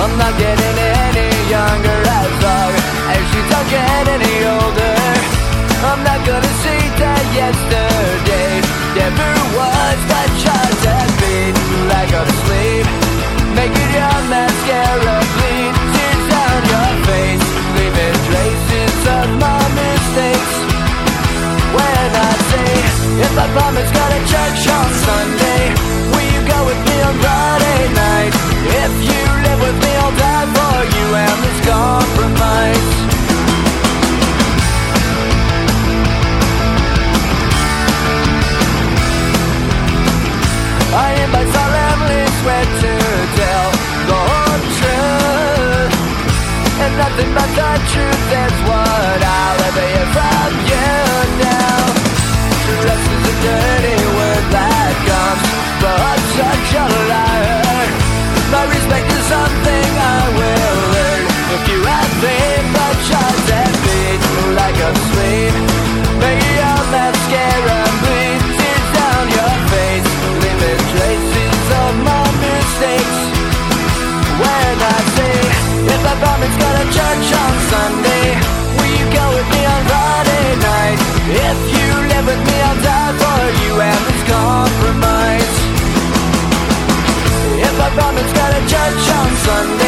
I'm not getting any younger as I And she's not getting any older. I'm not gonna see that yesterday. Never the truth is what I'll ever hear from you now. Trust is a dirty word that comes from such a liar. My respect is something I will. If you like a may your mascara bleed down your face, traces of my mistakes. When I say if I church on Sunday? Will you go with me on Friday night? If you live with me, I'll die for you and compromise. If got a on Sunday.